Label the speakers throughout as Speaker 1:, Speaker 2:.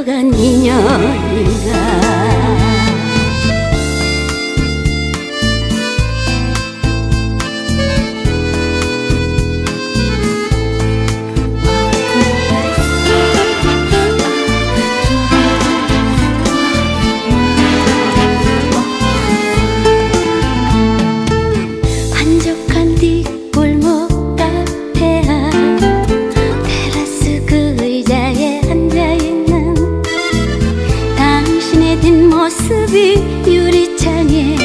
Speaker 1: 비껴간 인연 당신의 뒷모습이 유리창에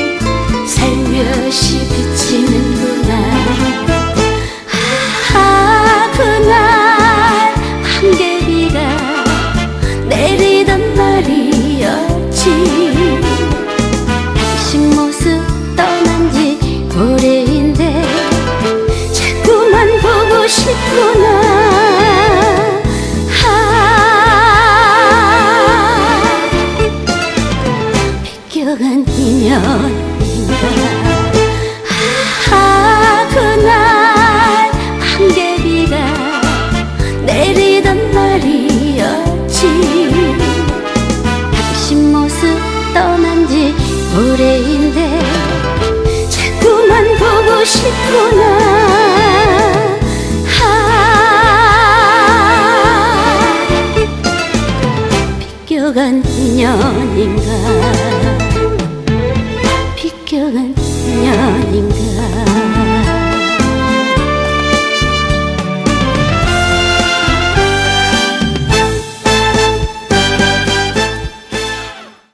Speaker 1: 살며시 아 그날 한개비가 내리던 날이었지. 당신 모습 떠난 지 오래인데 자꾸만 보고 싶구나. 아, 비껴간 인연인가